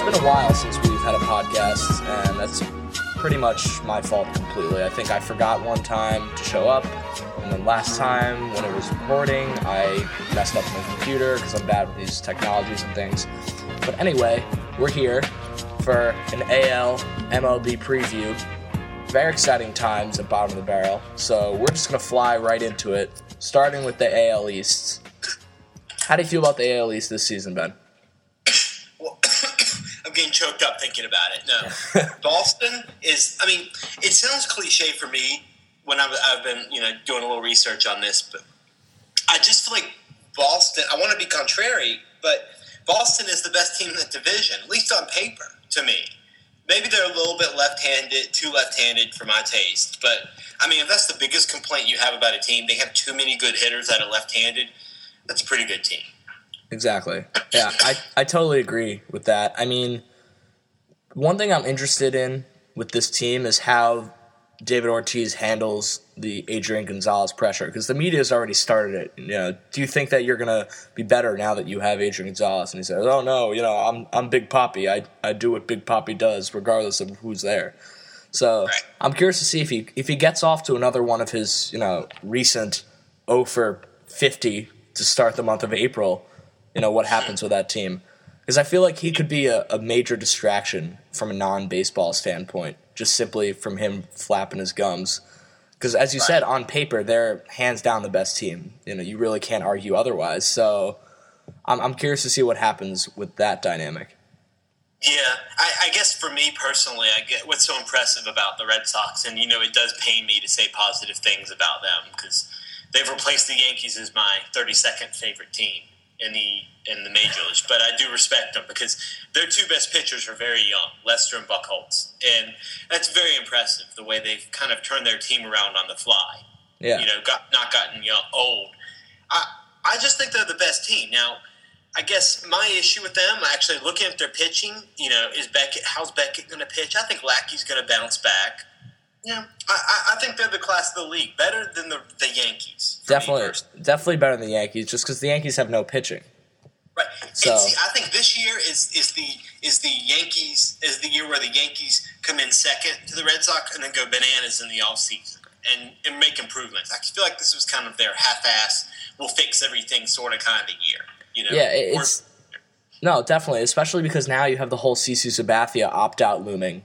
it's been a while since we've had a podcast, and that's pretty much my fault completely. I think I forgot one time to show up, and then last time when it was recording, I messed up my computer because I'm bad with these technologies and things. But anyway, we're here for an AL MLB preview. Very exciting times at bottom of the barrel, so we're just gonna fly right into it, starting with the AL East. How do you feel about the AL East this season, Ben? Well, getting choked up thinking about it. No, Boston is. I mean, it sounds cliche for me when I've, I've been, you know, doing a little research on this, but I just feel like Boston. I want to be contrary, but Boston is the best team in the division, at least on paper, to me. Maybe they're a little bit left-handed, too left-handed for my taste. But I mean, if that's the biggest complaint you have about a team, they have too many good hitters that are left-handed. That's a pretty good team. Exactly. Yeah, I, I totally agree with that. I mean, one thing I'm interested in with this team is how David Ortiz handles the Adrian Gonzalez pressure because the media has already started it. You know, do you think that you're gonna be better now that you have Adrian Gonzalez? And he says, "Oh no, you know, I'm I'm Big Papi. I I do what Big Papi does, regardless of who's there." So Right. I'm curious to see if he if he gets off to another one of his you know recent 0 for 50 to start the month of April. You know what happens with that team because I feel like he could be a, a major distraction from a non baseball standpoint, just simply from him flapping his gums. Because as you said, on paper, they're hands down the best team. You know, you really can't argue otherwise. So I'm, I'm curious to see what happens with that dynamic. Yeah, I, I guess for me personally, I get what's so impressive about the Red Sox, and you know, it does pain me to say positive things about them because they've replaced the Yankees as my 32nd favorite team in the in the majors. But I do respect them because their two best pitchers are very young, Lester and Buchholz, and that's very impressive the way they've kind of turned their team around on the fly. Yeah. You know, got not gotten young old. I I just think they're the best team now. I guess my issue with them, actually looking at their pitching, you know, is Beckett. How's Beckett going to pitch? I think Lackey's going to bounce back. Yeah, I, I, I think they're the class of the league, better than the, the Yankees. Definitely, definitely better than the Yankees, just because the Yankees have no pitching. right. So- see, I think this year is is the is the Yankees is the year where the Yankees come in second to the Red Sox and then go bananas in the offseason and and make improvements. I feel like this was kind of their half-ass, we'll fix everything sort of kind of year. You know, Yeah, it- Or- it's no, definitely, especially because now you have the whole CC Sabathia opt out looming.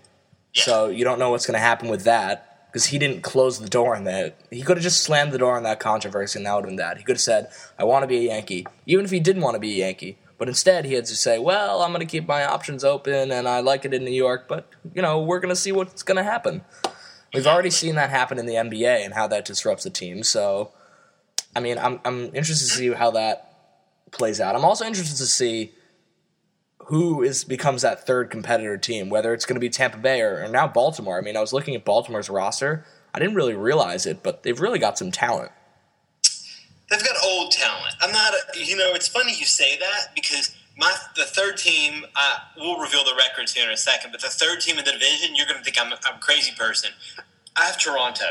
So you don't know what's going to happen with that because he didn't close the door on that. He could have just slammed the door on that controversy, and that would have been that. He could have said, "I want to be a Yankee," even if he didn't want to be a Yankee. But instead, he had to say, "Well, I'm going to keep my options open, and I like it in New York, but you know, we're going to see what's going to happen." We've already seen that happen in the NBA and how that disrupts the team. So, I mean, I'm I'm interested to see how that plays out. I'm also interested to see who is becomes that third competitor team, whether it's going to be Tampa Bay or, or now Baltimore. I mean, I was looking at Baltimore's roster. I didn't really realize it, but they've really got some talent. They've got old talent. I'm not. A, you know, it's funny you say that because my the third team. Uh, we'll reveal the records here in a second. But the third team in the division, you're going to think I'm, I'm a crazy person. I have Toronto.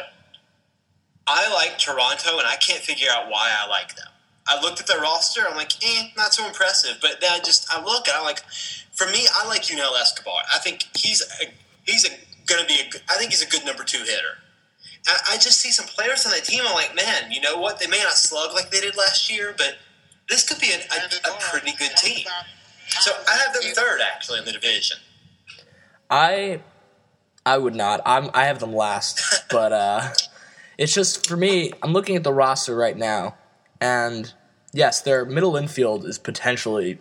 I like Toronto, and I can't figure out why I like them. I looked at their roster. I'm like, eh, not so impressive. But then I just I look and I'm like, for me, I like Yunel Escobar. I think he's a, he's going to be a. I think he's a good number two hitter. I, I just see some players on the team. I'm like, man, you know what? They may not slug like they did last year, but this could be a, a, a pretty good team. So I have them third actually in the division. I I would not. I'm I have them last, but uh it's just for me, I'm looking at the roster right now and yes, their middle infield is potentially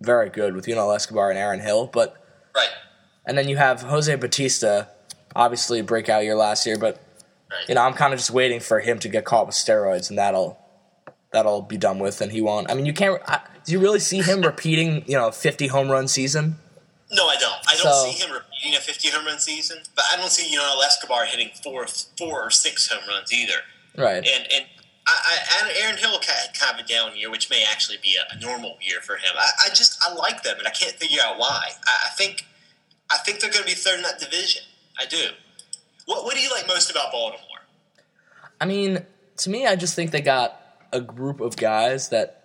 very good with Yunel Escobar and Aaron Hill, but Right. and then you have Jose Bautista, obviously a breakout year last year, but Right. you know, I'm kind of just waiting for him to get caught with steroids and that'll that'll be done with and he won't. I mean, you can't I, do you really see him repeating, you know, 50 home run season? No, I don't. I don't So- see him repeating a 50 home run season, but I don't see Yunel Escobar hitting four, four or six home runs either. Right. And and I, I, Aaron Hill had kind of a down year, which may actually be a, a normal year for him. I, I just I like them, and I can't figure out why. I, I think I think they're going to be third in that division. I do. What What do you like most about Baltimore? I mean, to me, I just think they got a group of guys that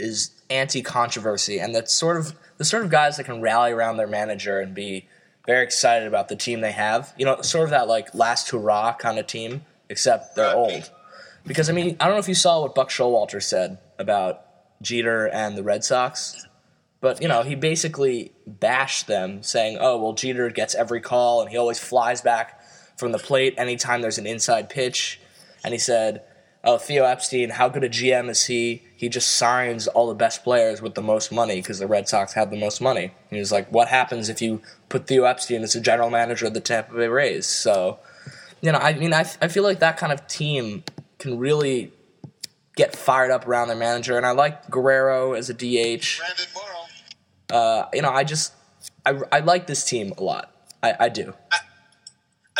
is anti-controversy, and that's sort of the sort of guys that can rally around their manager and be very excited about the team they have. You know, sort of that like last hurrah kind of team, except they're Right. old. Because I mean, I don't know if you saw what Buck Showalter said about Jeter and the Red Sox, but you know, he basically bashed them, saying, "Oh, well, Jeter gets every call, and he always flies back from the plate anytime there's an inside pitch." And he said, "Oh, Theo Epstein, how good a GM is he? He just signs all the best players with the most money because the Red Sox have the most money." He was like, "What happens if you put Theo Epstein as the general manager of the Tampa Bay Rays?" So, you know, I mean, I, I feel like that kind of team can really get fired up around their manager, and I like Guerrero as a DH. Uh, you know, I just I, I like this team a lot. I, I do.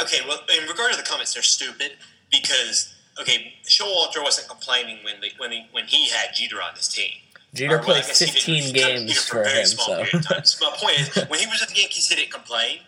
Okay, well, in regard to the comments, they're stupid because okay, Showalter wasn't complaining when they, when he when he had Jeter on his team. Jeter Or, well, played I guess he didn't. 15 games Jeter for him, so period of time. So my point is, when he was at the Yankees, he didn't complain.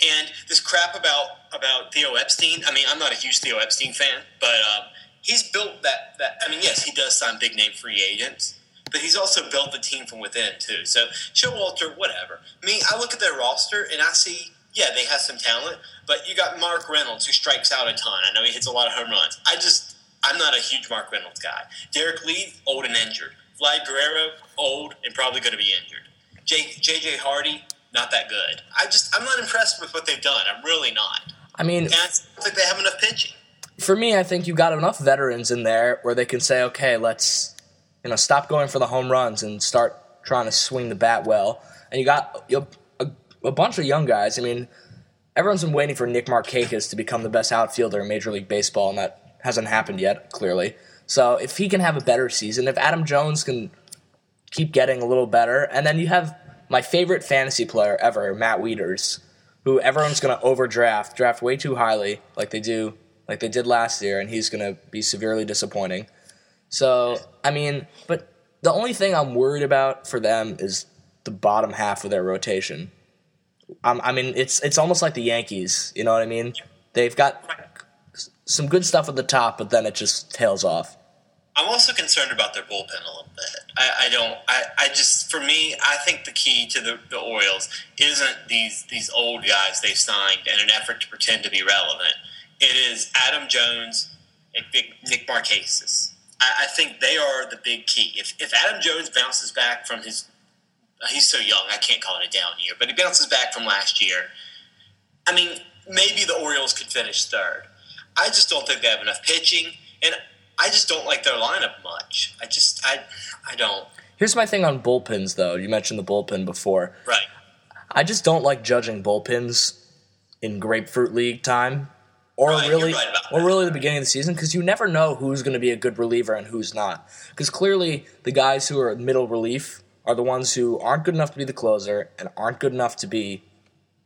And this crap about about Theo Epstein. I mean, I'm not a huge Theo Epstein fan, but um, he's built that. That I mean, yes, he does sign big name free agents, but he's also built the team from within too. So Showalter, whatever. I mean, I look at their roster and I see, yeah, they have some talent, but you got Mark Reynolds who strikes out a ton. I know he hits a lot of home runs. I just, I'm not a huge Mark Reynolds guy. Derrek Lee, old and injured. Vlad Guerrero, old and probably going to be injured. J, JJ Hardy, not that good. I just, I'm not impressed with what they've done. I'm really not. I mean, And I think they have enough pitching. For me, I think you got enough veterans in there where they can say, okay, let's you know stop going for the home runs and start trying to swing the bat well. And you got you a, a bunch of young guys. I mean, everyone's been waiting for Nick Markakis to become the best outfielder in Major League Baseball, and that hasn't happened yet, clearly. So if he can have a better season, if Adam Jones can keep getting a little better, and then you have my favorite fantasy player ever, Matt Wieters, who everyone's going to overdraft, draft way too highly, like they do, like they did last year, and he's going to be severely disappointing. So I mean, but the only thing I'm worried about for them is the bottom half of their rotation. Um, I mean, it's it's almost like the Yankees. You know what I mean? They've got some good stuff at the top, but then it just tails off. I'm also concerned about their bullpen a little bit. I, I don't. I, I just, for me, I think the key to the, the Orioles isn't these these old guys they signed in an effort to pretend to be relevant. It is Adam Jones and Vic, Nick Markakis. I, I think they are the big key. If if Adam Jones bounces back from his, he's so young, I can't call it a down year, but he bounces back from last year. I mean, maybe the Orioles could finish third. I just don't think they have enough pitching, and I just don't like their lineup much. I just, I, I don't. Here's my thing on bullpens, though. You mentioned the bullpen before. Right. I just don't like judging bullpens in grapefruit league time, or Right, really, right or really the beginning of the season, because you never know who's going to be a good reliever and who's not. Because clearly, the guys who are middle relief are the ones who aren't good enough to be the closer and aren't good enough to be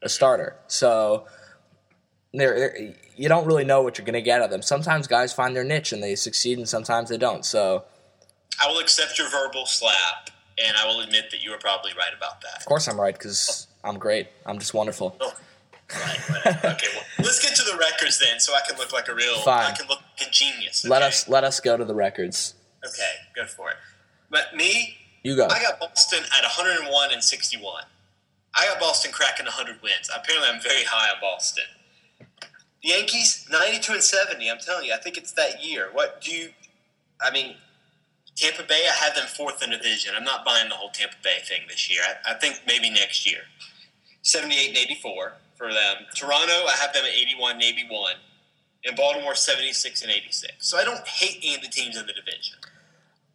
a starter. So they're- you don't really know what you're going to get out of them. Sometimes guys find their niche and they succeed, and sometimes they don't. So I will accept your verbal slap, and I will admit that you were probably right about that. of course I'm right because I'm great. I'm just wonderful. Oh. Right, okay, well, let's get to the records then, so I can look like a real, Fine. I can look like a genius. Let us let us go to the records. Okay, go for it. But me, You go. I got Boston at 101 and 61. I got Boston cracking 100 wins. Apparently, I'm very high on Boston. The Yankees, 92 and 70. I'm telling you, I think it's that year. What do you? I mean, Tampa Bay, I had them fourth in division. I'm not buying the whole Tampa Bay thing this year. I, I think maybe next year. 78 and 84 for them. Toronto, I have them at 81 and 81. And Baltimore, 76 and 86. So I don't hate any of the teams in the division.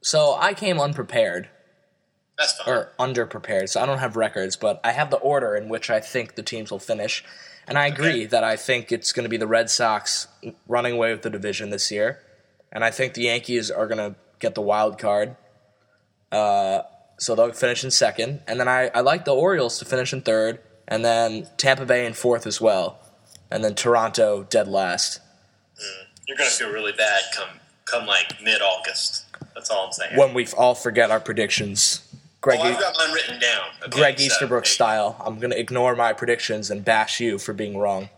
So I came unprepared That's fine. or underprepared, so I don't have records, but I have the order in which I think the teams will finish. And I agree Okay. that I think it's going to be the Red Sox running away with the division this year. And I think the Yankees are going to get the wild card. Uh, so they'll finish in second. And then I, I like the Orioles to finish in third. And then Tampa Bay in fourth as well. And then Toronto dead last. You're gonna feel really bad come come like mid August. That's all I'm saying. When we all forget our predictions. Greg, oh, I've got mine written down. Okay, Greg so- Easterbrook style. I'm going to ignore my predictions and bash you for being wrong.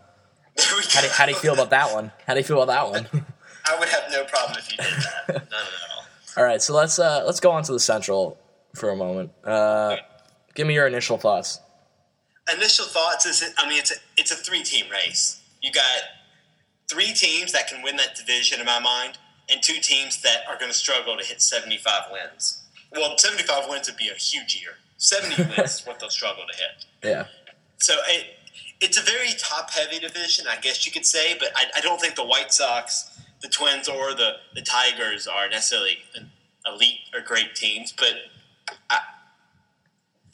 There we go. How do, how do you feel about that one? How do you feel about that one? I would have no problem if you did that. None at all. All right, so let's uh, let's go on to the Central for a moment. Uh, give me your initial thoughts. Initial thoughts is, it, I mean, it's a it's a three team race. You got three teams that can win that division in my mind, and two teams that are going to struggle to hit seventy five wins. Well, seventy five wins would be a huge year. Seventy wins is what they'll struggle to hit. Yeah. So it, it's a very top heavy division, I guess you could say, but I, I don't think the White Sox, the Twins, or the, the Tigers are necessarily an elite or great teams. But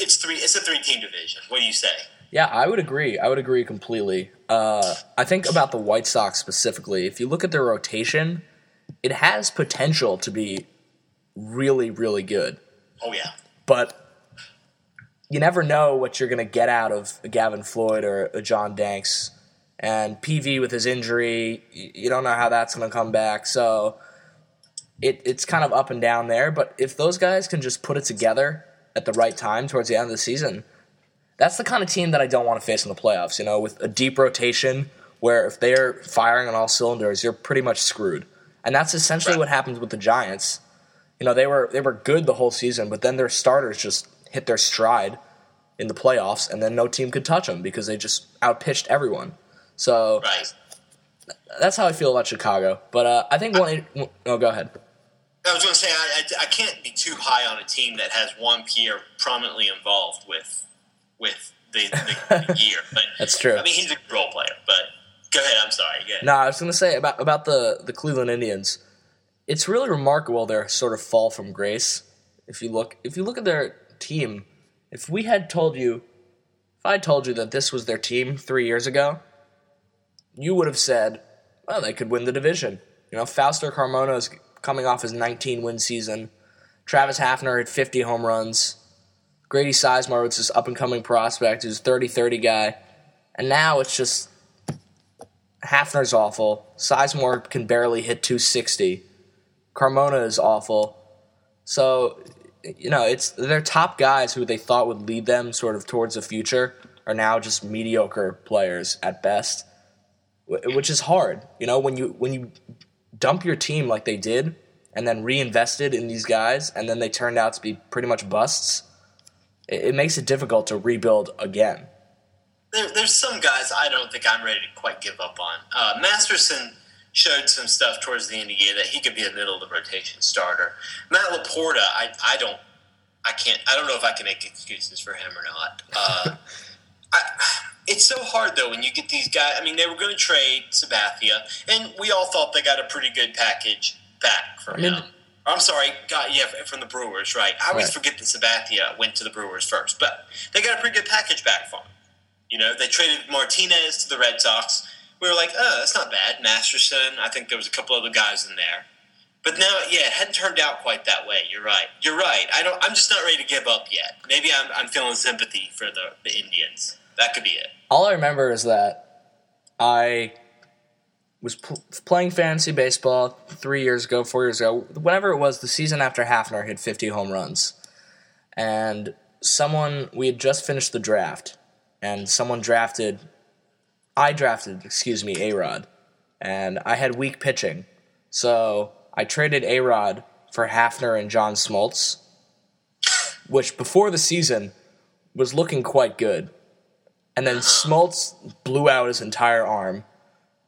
it's three. It's a three team division. What do you say? Yeah, I would agree. I would agree completely. Uh, I think about the White Sox specifically. If you look at their rotation, it has potential to be really, really good. Oh yeah. But you never know what you're going to get out of a Gavin Floyd or a John Danks. And Peavy with his injury, you don't know how that's going to come back. So it, it's kind of up and down there. But if those guys can just put it together at the right time towards the end of the season, that's the kind of team that I don't want to face in the playoffs. You know, with a deep rotation where if they're firing on all cylinders, you're pretty much screwed. And that's essentially Right. what happens with the Giants. You know, they were they were good the whole season, but then their starters just hit their stride in the playoffs, and then no team could touch them because they just outpitched everyone. So Right. that's how I feel about Chicago. But uh, I think one. Oh, go ahead. I was going to say I, I, I can't be too high on a team that has Juan Pierre prominently involved with with the, the, the year. But That's true. I mean, he's a good role player. But go ahead. I'm sorry. Go ahead. No, I was going to say about about the the Cleveland Indians. It's really remarkable their sort of fall from grace. If you look if you look at their team, if we had told you, if I told you that this was their team three years ago, you would have said, well, they could win the division. You know, Fausto Carmona is coming off his 19 win season. Travis Hafner had 50 home runs. Grady Sizemore was this up and coming prospect who's 30 30 guy. And now it's just Hafner's awful. Sizemore can barely hit 260. Carmona is awful. So, you know, it's their top guys who they thought would lead them sort of towards the future are now just mediocre players at best, which is hard. You know, when you when you dump your team like they did and then reinvested in these guys and then they turned out to be pretty much busts, it, it makes it difficult to rebuild again. There, there's some guys I don't think I'm ready to quite give up on. Uh, Masterson showed some stuff towards the end of the year that he could be a middle of the rotation starter. Matt Laporta, I, I don't, I can't, I don't know if I can make excuses for him or not. Uh, I, it's so hard though when you get these guys. I mean, they were going to trade Sabathia, and we all thought they got a pretty good package back for mean- him. I'm sorry, got yeah from the Brewers, right? I always Right. forget that Sabathia went to the Brewers first, but they got a pretty good package back for him. You know, they traded Martinez to the Red Sox. We were like, oh, that's not bad. Masterson, I think there was a couple other guys in there. But now, yeah, it hadn't turned out quite that way. You're right. You're right. I don't. I'm just not ready to give up yet. Maybe I'm, I'm feeling sympathy for the, the Indians. That could be it. all I remember is that I was pl- playing fantasy baseball three years ago, four years ago, whenever it was, the season after Hafner hit 50 home runs. And someone, we had just finished the draft, and someone drafted, I drafted, excuse me, A Rod. And I had weak pitching. So I traded A Rod for Hafner and John Smoltz, which before the season was looking quite good. And then Smoltz blew out his entire arm,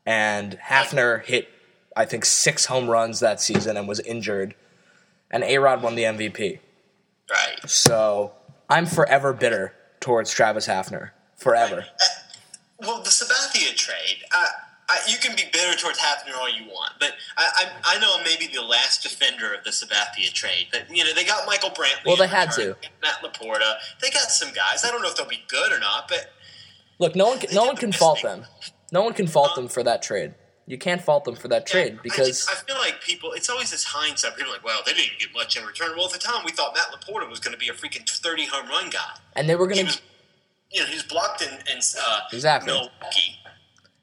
and Hafner hit, I think, six home runs that season and was injured. And A Rod won the MVP. Right. So I'm forever bitter towards Travis Hafner. Forever. Well, the Sabathia trade, I, I, you can be bitter towards Hafner all you want, but I, I, I know I'm maybe the last defender of the Sabathia trade. But you know, they got Michael Brantley. Well, they had return, to. Matt Laporta. They got some guys. I don't know if they'll be good or not, but Look, no one, can, no one can fault them. No one can fault them for that trade. You can't fault them for that trade I, because just, I feel like people. It's always this hindsight. People are like, well, they didn't get much in return. Well, at the time, we thought Matt Laporta was going to be a freaking 30 home run guy. and they were gonna you know, he was blocked in, in uh, Exactly. Milwaukee.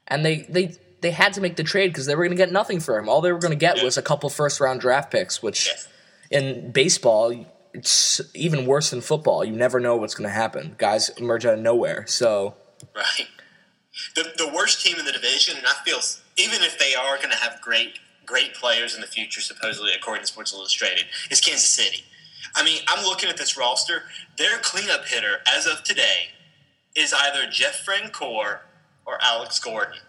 and they they they had to make the trade because they were gonna get nothing for him. All they were gonna get Yeah. was a couple first round draft picks, which Yes. in baseball it's even worse than football. You never know what's gonna happen. Guys emerge out of nowhere. So Right. The, the worst team in the division, and I feel even if they are going to have great great players in the future, supposedly according to Sports Illustrated, is Kansas City. I mean, I'm looking at this roster. Their cleanup hitter, as of today, is either Jeff Francoeur or Alex Gordon.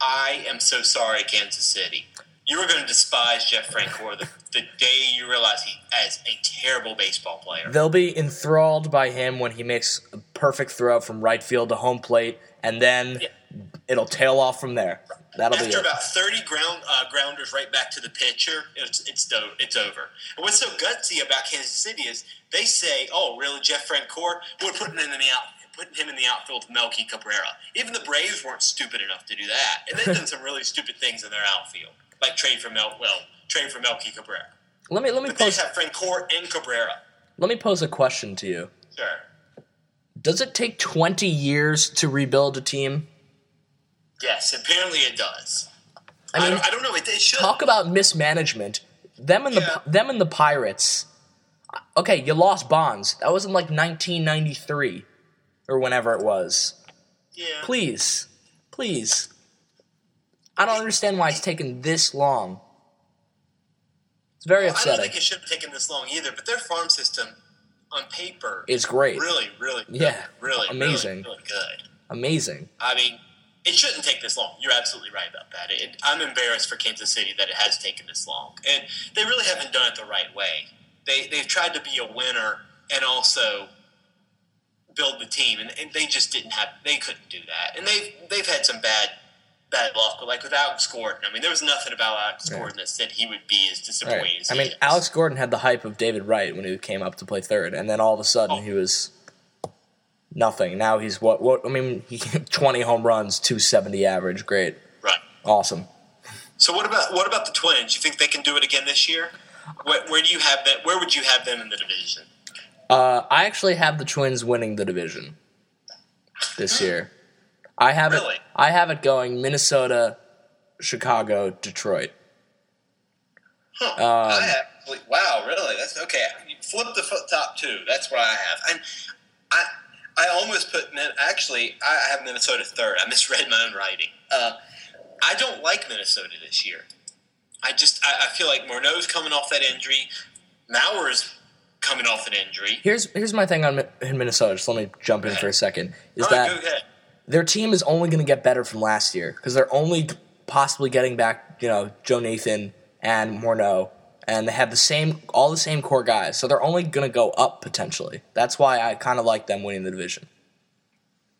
I am so sorry, Kansas City. You are going to despise Jeff Francoeur the, the day you realize he is a terrible baseball player. They'll be enthralled by him when he makes a perfect throw from right field to home plate, and then Yeah. it'll tail off from there. That'll be After it. about thirty ground uh, grounders right back to the pitcher, it's it's do- it's over. And what's so gutsy about Kansas City is they say, "Oh, really, Jeff Francoeur? We're putting him in the out, putting him in the outfield with Melky Cabrera." Even the Braves weren't stupid enough to do that, and they've done some really stupid things in their outfield, like trade for Mel well trade for Melky Cabrera. Let me let me But they pose have Francoeur and Cabrera. let me pose a question to you. Sure. Does it take twenty years to rebuild a team? Yes, apparently it does. I I, mean, don't, I don't know. It, it should. talk about mismanagement. Them and the Yeah. them and the Pirates. Okay, you lost Bonds. That was in like 1993 or whenever it was. yeah. Please, please. I don't understand why it's taken this long. It's very upsetting. I don't think it should have taken this long either. But their farm system, on paper, is great, really, really, good. Yeah, really, amazing. really, really good. amazing. I mean, it shouldn't take this long. You're absolutely right about that. It, I'm embarrassed for Kansas City that it has taken this long, and they really haven't done it the right way. They they've tried to be a winner and also build the team, and, and they just didn't have. They couldn't do that, and they've they've had some bad. Bad luck, but like with Alex Gordon, I mean, there was nothing about Alex. Gordon that said he would be as disappointing Right. as I mean, is. Alex Gordon had the hype of David Wright when he came up to play third, and then all of a sudden Oh. he was nothing. Now he's what? What? I mean, he 20 home runs, 270 average. Great, right. awesome. So what about what about the Twins? You think they can do it again this year? Where, where do you have that? Where would you have them in the division? Uh, I actually have the Twins winning the division this year. I have Really? it. I have it going Minnesota, Chicago, Detroit. Huh. Um, I have. Wow, really? That's okay. Flip the top two. That's what I have. And I, I almost put. Actually, I have Minnesota third. I misread my own writing. Uh, I don't like Minnesota this year. I just. I, I feel like Morneau's coming off that injury. Mauer's coming off an injury. Here's here's my thing on in Minnesota. Just let me jump in for a second. Is right, that go ahead. Their team is only going to get better from last year because they're only possibly getting back, you know, Joe Nathan and Morneau, and they have the same, all the same core guys. So they're only going to go up potentially. That's why I kind of like them winning the division.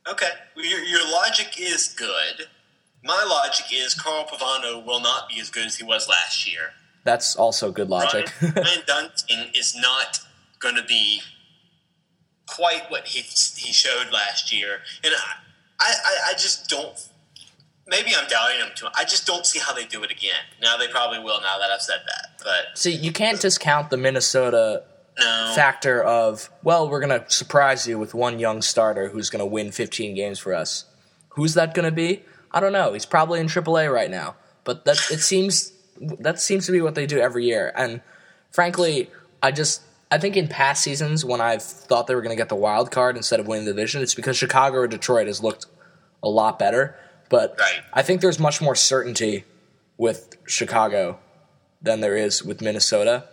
Okay, well, your, your logic is good. My logic is Carl Pavano will not be as good as he was last year. That's also good logic. Ryan, Ryan Duensing is not going to be quite what he he showed last year, and I, I, I just don't. Maybe I'm doubting them too. I just don't see how they do it again. Now they probably will. Now that I've said that, but See, you can't discount the Minnesota no. factor of, well, we're going to surprise you with one young starter who's going to win 15 games for us. Who's that going to be? I don't know. He's probably in AAA right now. But that it seems that seems to be what they do every year. And frankly, I just I think in past seasons when I've thought they were going to get the wild card instead of winning the division, it's because Chicago or Detroit has looked a lot better. But Right. I think there's much more certainty with Chicago than there is with Minnesota.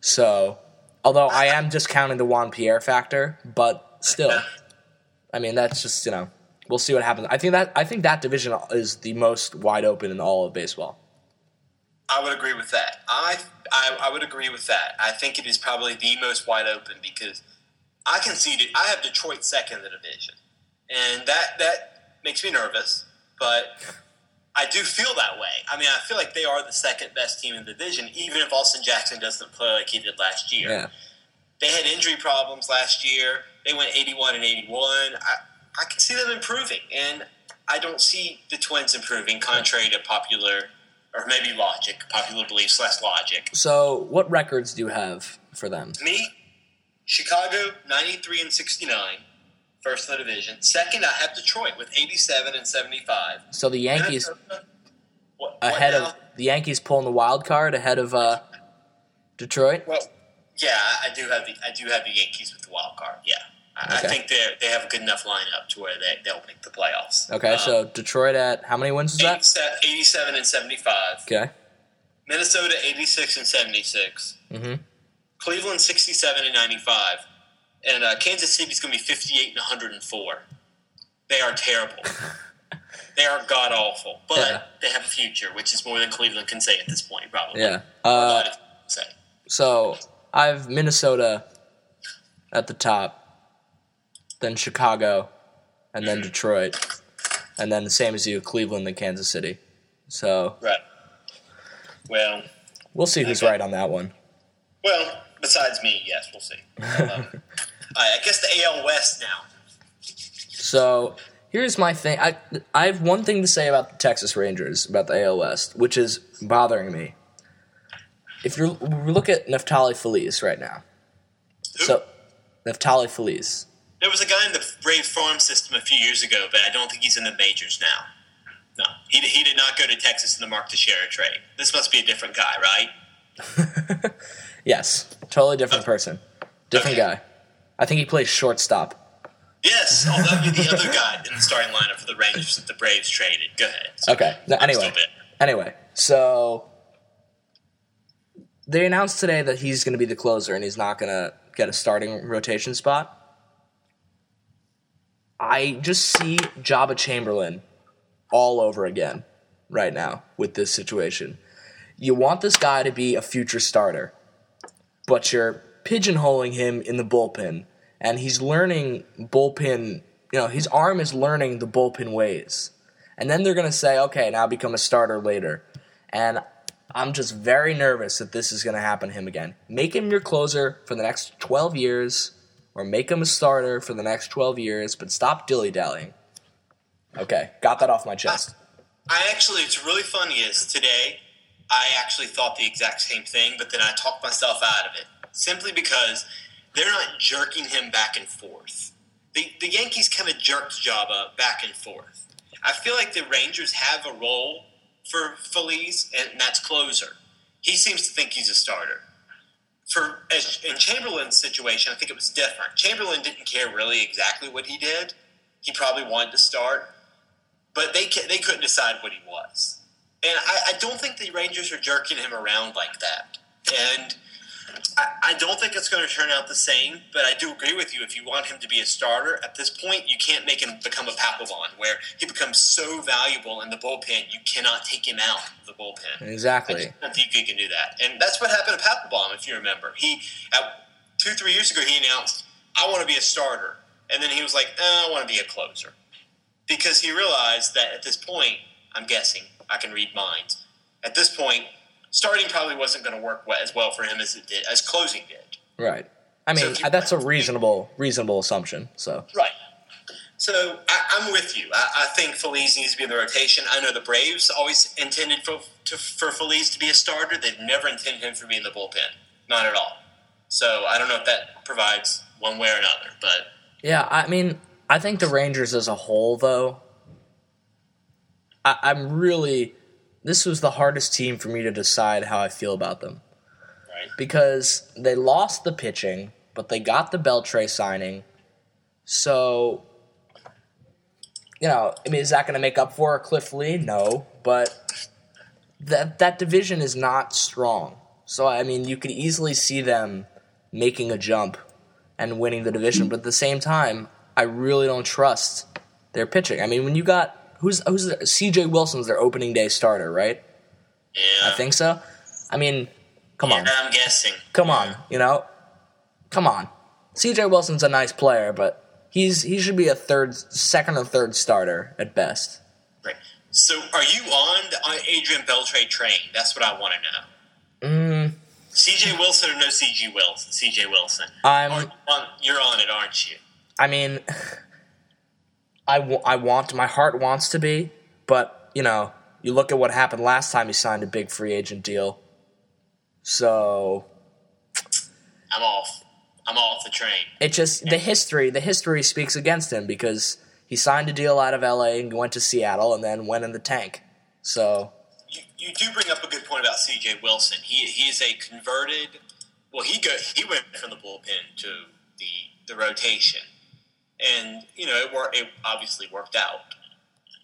So, although I am discounting the Juan Pierre factor, but still, I mean that's just you know we'll see what happens. I think that I think that division is the most wide open in all of baseball. I would agree with that. I, I I would agree with that. I think it is probably the most wide open because I can conceded. I have Detroit second in the division, and that that makes me nervous. But I do feel that way. I mean, I feel like they are the second best team in the division, even if Austin Jackson doesn't play like he did last year. Yeah, They had injury problems last year. They went 81 and 81. I, I can see them improving, and I don't see the Twins improving, contrary to popular, or maybe logic, popular belief slash logic. So, what records do you have for them? Me, Chicago, 93 and 69, first in the division. Second, I have Detroit with 87 and 75. So the Yankees Minnesota, what, what ahead now? of the Yankees pulling the wild card ahead of uh, Detroit. Well, yeah, I I do have the I do have the Yankees with the wild card. Yeah, I, Okay. I think they they have a good enough lineup to where they they'll make the playoffs. Okay, Um, so Detroit at how many wins is that? 87 87 and 75. Okay. Minnesota 86 and 76. Mm-hmm. Cleveland 67 and 95. And uh, Kansas City's going to be 58 and 104. They are terrible. they are god awful. But Yeah. they have a future, which is more than Cleveland can say at this point, probably. Yeah. Uh, what it can say. so I have Minnesota at the top, then Chicago, and then mm-hmm. Detroit, and then the same as you, Cleveland and Kansas City. So Right. Well, we'll see who's right on that one. well, besides me, yes, we'll see. Um, All right, I guess the AL West now. So here's my thing. I I have one thing to say about the Texas Rangers about the AL West, which is bothering me. If you're look at Neftali Feliz right now, Who? so Neftali Feliz. There was a guy in the Brave farm system a few years ago, but I don't think he's in the majors now. No, he, he did not go to Texas in the Mark Teixeira trade. This must be a different guy, right? Yes, totally different person, different Okay. guy. I think he plays shortstop. Yes, oh, that would be the other guy in the starting lineup for the Rangers that the Braves traded. Go ahead. So, Okay. No, anyway, anyway, so they announced today that he's going to be the closer and he's not going to get a starting rotation spot. I just see Joba Chamberlain all over again right now with this situation. You want this guy to be a future starter, but you're pigeonholing him in the bullpen, and he's learning bullpen. You know, his arm is learning the bullpen ways, and then they're gonna say, "Okay, now become a starter later," and I'm just very nervous that this is gonna happen to him again. Make him your closer for the next 12 years, or make him a starter for the next 12 years, but stop dilly dallying. Okay, got that off my chest. I actually, it's really funny is today, I actually thought the exact same thing, but then I talked myself out of it simply because they're not jerking him back and forth. The, the Yankees kind of jerked Joba back and forth. I feel like the Rangers have a role for Feliz, and that's closer. He seems to think he's a starter. For in Chamberlain's situation, I think it was different. Chamberlain didn't care really exactly what he did. He probably wanted to start, but they they couldn't decide what he was. And I, I don't think the Rangers are jerking him around like that. And I, I don't think it's going to turn out the same, but I do agree with you. If you want him to be a starter, at this point, you can't make him become a Papelbon, where he becomes so valuable in the bullpen, you cannot take him out of the bullpen. Exactly. I don't think he can do that. And that's what happened to Papelbon, if you remember. He, at, two, three years ago, he announced, I want to be a starter. And then he was like, eh, I want to be a closer. Because he realized that at this point, I'm guessing, I can read minds. At this point, starting probably wasn't going to work as well for him as it did, as closing did. Right. I mean, you- that's a reasonable reasonable assumption. So Right. So I, I'm with you. I, I think Feliz needs to be in the rotation. I know the Braves always intended for to, for Feliz to be a starter. They've never intended him for being the bullpen. Not at all. So I don't know if that provides one way or another. But yeah, I mean, I think the Rangers as a whole, though, I, I'm really this was the hardest team for me to decide how I feel about them right. because they lost the pitching, but they got the Beltre signing. So, you know, I mean, is that going to make up for Cliff Lee? No, but that that division is not strong. So, I mean, you could easily see them making a jump and winning the division, but at the same time, I really don't trust their pitching. I mean, when you got who's who's the, C.J. Wilson's their opening day starter, right? Yeah. I think so. I mean, come on. I'm guessing. Come on, you know, come on. C.J. Wilson's a nice player, but he's he should be a third, second or third starter at best. Right. So are you on the Adrian Beltre train? That's what I want to know. Mm, CJ Wilson or no CJ Wilson? CJ Wilson. I'm. You're on it, aren't you? I mean, I, w- I want my heart wants to be, but you know, you look at what happened last time he signed a big free agent deal. So I'm off. I'm off the train. it just the history the history speaks against him because he signed a deal out of L.A. and went to Seattle and then went in the tank. So You, you do bring up a good point about CJ Wilson. He he is a converted. Well, he go he went from the bullpen to the the rotation. And you know it worked. It obviously worked out,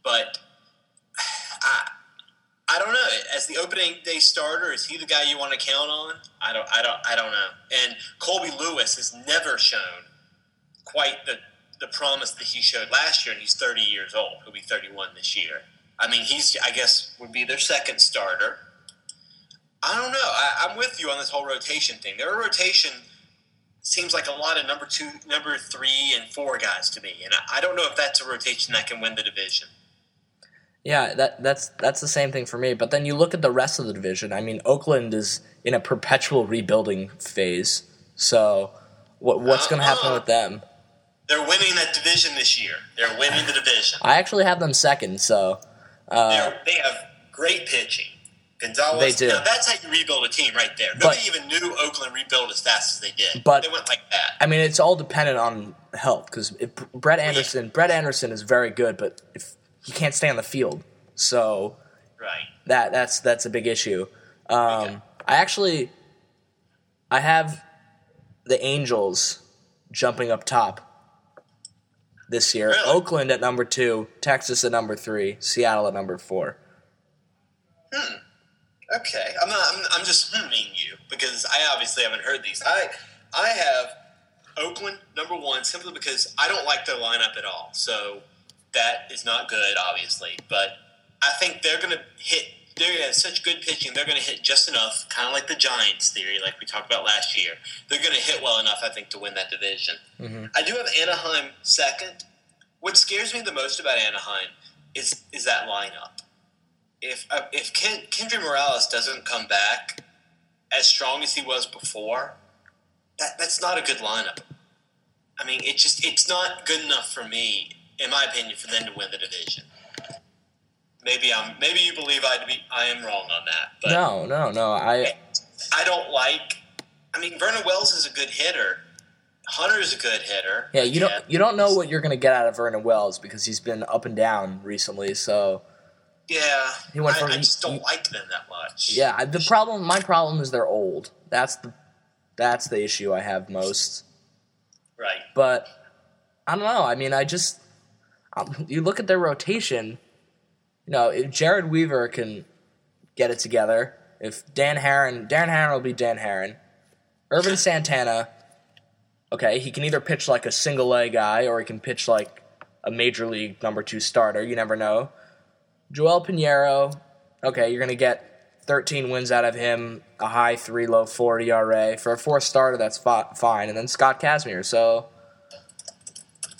but I I don't know. As the opening day starter, is he the guy you want to count on? I don't. I don't. I don't know. And Colby Lewis has never shown quite the the promise that he showed last year, and he's 30 years old. He'll be 31 this year. I mean, he's I guess would be their second starter. I don't know. I, I'm with you on this whole rotation thing. Their rotation seems like a lot of number two, number three, and four guys to me, and I, don't know if that's a rotation that can win the division. Yeah, that that's that's the same thing for me. But then you look at the rest of the division. I mean, Oakland is in a perpetual rebuilding phase. So, what what's going to happen with them? They're winning that division this year. They're winning the division. I actually have them second. So, uh, they have great pitching. Gonzalez. They do. Now, that's how you rebuild a team right there. Nobody even knew Oakland rebuild as fast as they did. But- they went like that. I mean, it's all dependent on health because Brett Anderson, Brett Anderson is very good, but if he can't stay on the field, so Right. that that's that's a big issue. Um, Okay. I actually, I have the Angels jumping up top this year. Really? Oakland at number two, Texas at number three, Seattle at number four. Okay. I'm not. I'm, I'm just humming you because I obviously haven't heard these. I I have Oakland number one simply because I don't like their lineup at all. So that is not good, obviously. But I think they're going to hit. To have such good pitching. They're going to hit just enough, kind of like the Giants theory, like we talked about last year. They're going to hit well enough, I think, to win that division. Mm-hmm. I do have Anaheim second. What scares me the most about Anaheim is is that lineup. If uh, if Ken, Kendry Morales doesn't come back as strong as he was before, that that's not a good lineup. I mean, it just it's not good enough for me, in my opinion, for them to win the division. Maybe I'm maybe you believe I be I am wrong on that, but No, no, no. I I don't like. I mean, Vernon Wells is a good hitter. Hunter is a good hitter. yeah, you don't you don't know what you're going to get out of Vernon Wells because he's been up and down recently. So Yeah, He went I, from- I just don't he- like them that much. yeah, the problem my problem is they're old. That's the that's the issue I have most. right. But I don't know. I mean, I just um, you look at their rotation. You know, if Jered Weaver can get it together, if Dan Haren, Dan Haren will be Dan Haren. Ervin Santana, okay, he can either pitch like a single A guy or he can pitch like a major league number two starter. You never know. Joel Piñeiro, okay, you're gonna get 13 wins out of him, a high three, low four ERA for a fourth starter. That's fi- fine, and then Scott Kazmir. So,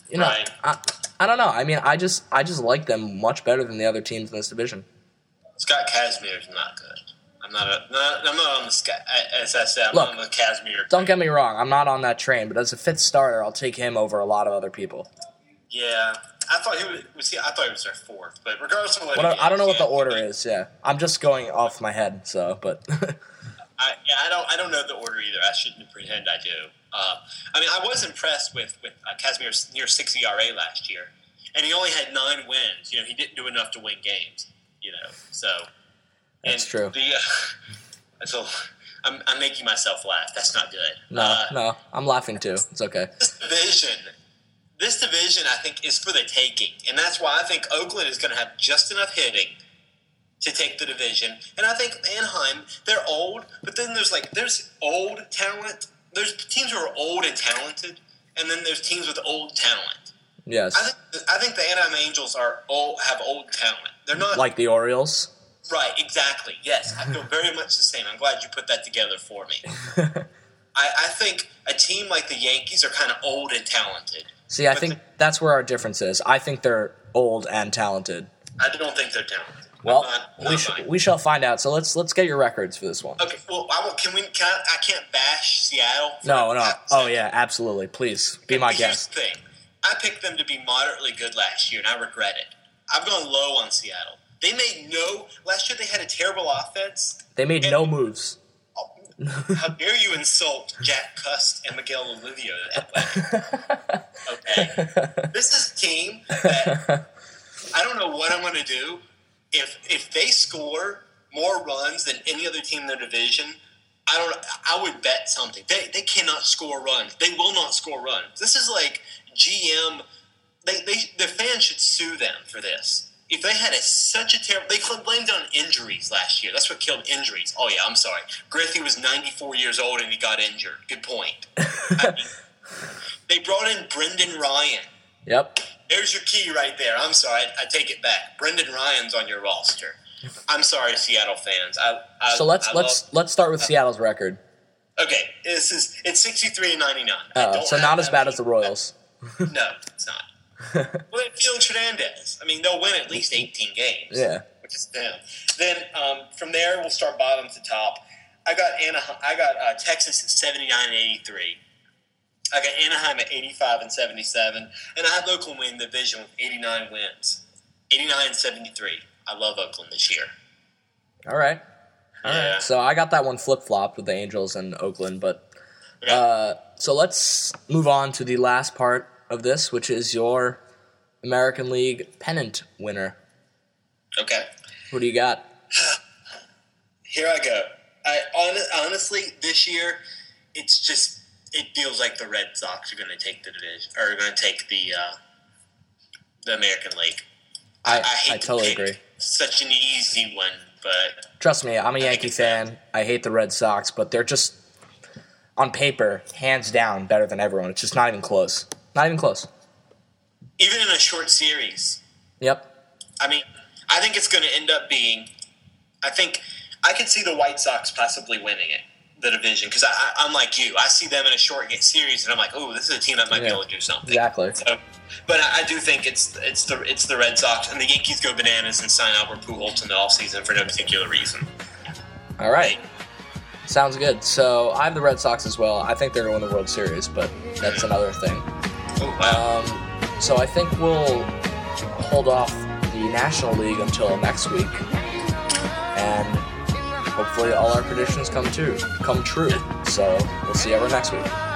you know, Right. I, I don't know. I mean, I just I just like them much better than the other teams in this division. Scott Kazmir is not good. I'm not. A, not I'm not on the Scott. As I said, I'm Look, on the Kazmir. Don't get me wrong, I'm not on that train, but as a fifth starter, I'll take him over a lot of other people. Yeah, I thought he was. was he, I thought he was their fourth, but regardless of what, I, I don't know what the order is. Yeah, I'm just going off my head. So, but I, yeah, I don't. I don't know the order either. I shouldn't pretend I do. Uh, I mean, I was impressed with with uh, Kazmir's near six ERA last year, and he only had nine wins. You know, he didn't do enough to win games. You know, so That's true. The uh, so I'm, I'm making myself laugh. That's not good. no, Uh, no, I'm laughing too. It's okay. this division, this division, I think, is for the taking, and that's why I think Oakland is going to have just enough hitting to take the division. And I think Anaheim, they're old, but then there's like there's old talent. There's teams who are old and talented, and then there's teams with old talent. Yes, I think I think the Anaheim Angels are old, have old talent. They're not like the Orioles. right. Exactly. Yes, I feel very much the same. I'm glad you put that together for me. I, I think a team like the Yankees are kind of old and talented. See, I But think that's where our difference is. I think they're old and talented. I don't think they're talented. Well, not- we sh- we shall find out. So let's let's get your records for this one. Okay, well, I will, can we? Can I, I can't bash Seattle. No, no. Oh yeah, absolutely. Please be my guest. the thing: I picked them to be moderately good last year, and I regret it. I've gone low on Seattle. They made no last year. They had a terrible offense. They made no moves. How dare you insult Jack Cust and Miguel Olivo that way? Okay, this is a team that I don't know what I'm going to do if if they score more runs than any other team in the division. I don't. I would bet something. They they cannot score runs. They will not score runs. This is like GM. They, they the fans should sue them for this. If they had a, such a terrible, they blamed on injuries last year. That's what killed injuries. Oh yeah, I'm sorry. Griffey was 94 years old and he got injured. Good point. I mean, they brought in Brendan Ryan. Yep. There's your key right there. I'm sorry. I, I take it back. Brendan Ryan's on your roster. I'm sorry, Seattle fans. I, I, So let's let's love- let's start with Seattle's record. Okay, this is it's 63 and 99. I Uh, so not as bad as the Royals. No. well, then Felix Hernandez. I mean, they'll win at least 18 games. Yeah. which is them. Then um, from there, we'll start bottom to top. I got Anaheim. I got uh, Texas at 79 and 83. I got Anaheim at 85 and 77, and I have Oakland win the division with 89 wins, 89 and 73. I love Oakland this year. All right. All right. Yeah. So I got that one flip flopped with the Angels and Oakland, but Okay. uh, so let's move on to the last part of this, which is your American League pennant winner. okay. Who do you got? Here I go. I hon- honestly this year, it's just it feels like the Red Sox are going to take the division or are going to take the uh, the American League. I, I to totally agree. Such an easy one, but Trust me, I'm a Yankee it's them. fan. I hate the Red Sox, but they're just on paper, hands down, better than everyone. It's just not even close. Not even close. even in a short series, Yep. I mean, I think it's going to end up being. I think I could see the White Sox possibly winning it, the division, because I, I, I'm like you. I see them in a short series, and I'm like, oh, this is a team that might be able to do something. Exactly. So, but I, I do think it's it's the it's the Red Sox and the Yankees go bananas and sign Albert Pujols in the offseason for no particular reason. All right. Sounds good. So I have the Red Sox as well. I think they're going to win the World Series, but that's another thing. Oh wow! Um, so I think we'll hold off the National League until next week, and hopefully all our predictions come true. Come true. So we'll see you ever next week.